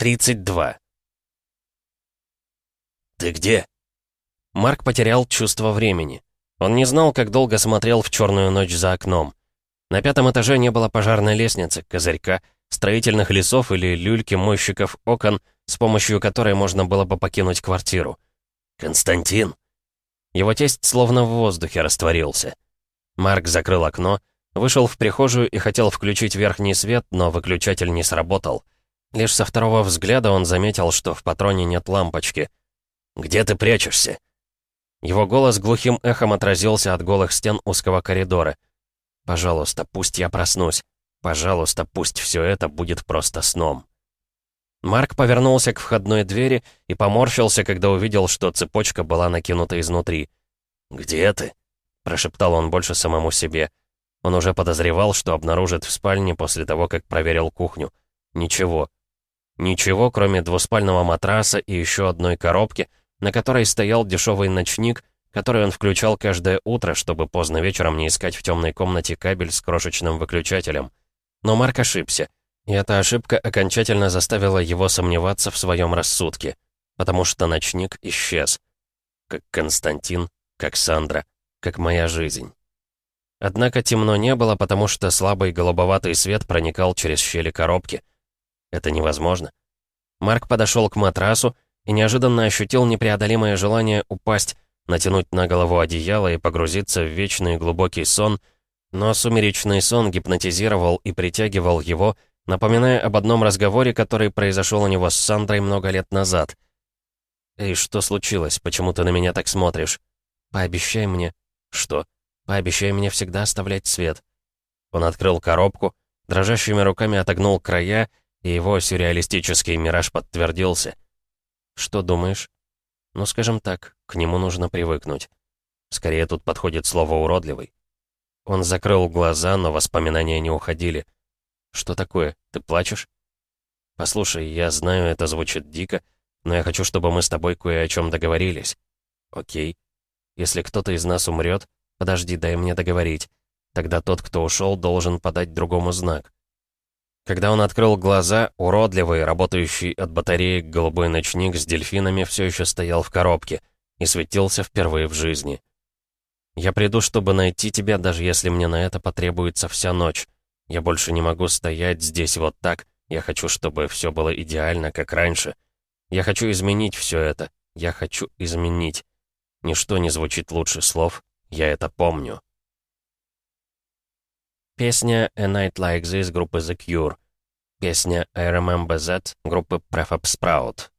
32. «Ты где?» Марк потерял чувство времени. Он не знал, как долго смотрел в черную ночь за окном. На пятом этаже не было пожарной лестницы, козырька, строительных лесов или люльки мойщиков окон, с помощью которой можно было бы покинуть квартиру. «Константин!» Его тесть словно в воздухе растворился. Марк закрыл окно, вышел в прихожую и хотел включить верхний свет, но выключатель не сработал. Лишь со второго взгляда он заметил, что в патроне нет лампочки. «Где ты прячешься?» Его голос глухим эхом отразился от голых стен узкого коридора. «Пожалуйста, пусть я проснусь. Пожалуйста, пусть все это будет просто сном». Марк повернулся к входной двери и поморщился, когда увидел, что цепочка была накинута изнутри. «Где ты?» — прошептал он больше самому себе. Он уже подозревал, что обнаружит в спальне после того, как проверил кухню. Ничего. Ничего, кроме двуспального матраса и еще одной коробки, на которой стоял дешевый ночник, который он включал каждое утро, чтобы поздно вечером не искать в темной комнате кабель с крошечным выключателем. Но Марк ошибся. И эта ошибка окончательно заставила его сомневаться в своем рассудке, потому что ночник исчез. Как Константин, как Сандра, как моя жизнь. Однако темно не было, потому что слабый голубоватый свет проникал через щели коробки. Это невозможно. Марк подошел к матрасу и неожиданно ощутил непреодолимое желание упасть, натянуть на голову одеяло и погрузиться в вечный глубокий сон, но сумеречный сон гипнотизировал и притягивал его, напоминая об одном разговоре, который произошел у него с Сандрой много лет назад. «Эй, что случилось? Почему ты на меня так смотришь? Пообещай мне...» «Что?» «Пообещай мне всегда оставлять свет». Он открыл коробку, дрожащими руками отогнул края, и его сюрреалистический мираж подтвердился. «Что думаешь?» «Ну, скажем так, к нему нужно привыкнуть. Скорее тут подходит слово «уродливый». Он закрыл глаза, но воспоминания не уходили. «Что такое? Ты плачешь?» «Послушай, я знаю, это звучит дико, но я хочу, чтобы мы с тобой кое о чем договорились». «Окей. Если кто-то из нас умрет, подожди, дай мне договорить. Тогда тот, кто ушел, должен подать другому знак». Когда он открыл глаза, уродливый, работающий от батареи голубой ночник с дельфинами все еще стоял в коробке и светился впервые в жизни. «Я приду, чтобы найти тебя, даже если мне на это потребуется вся ночь. Я больше не могу стоять здесь вот так. Я хочу, чтобы все было идеально, как раньше. Я хочу изменить все это. Я хочу изменить. Ничто не звучит лучше слов. Я это помню». Песня «A Night Like This» группы The Cure. Песня «I Remember That» группы Prefab Sprout.